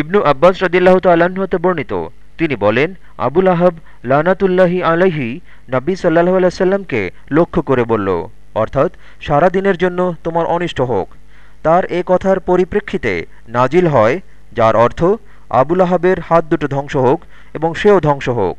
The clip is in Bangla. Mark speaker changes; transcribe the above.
Speaker 1: ইবনু আব্বাস রদিল্লাহ তাল্লাহতে বর্ণিত। তিনি বলেন, আবুল আহাব লানাতুল্লাহি আলাইহি নব্বী সাল্লাহ আলাইসাল্লামকে লক্ষ্য করে বলল, অর্থাৎ সারা দিনের জন্য তোমার অনিষ্ট হোক। তার এ কথার পরিপ্রেক্ষিতে নাজিল হয়, যার অর্থ আবুল আহাবের হাত দুটো ধ্বংস হোক এবং সেও ধ্বংস হোক।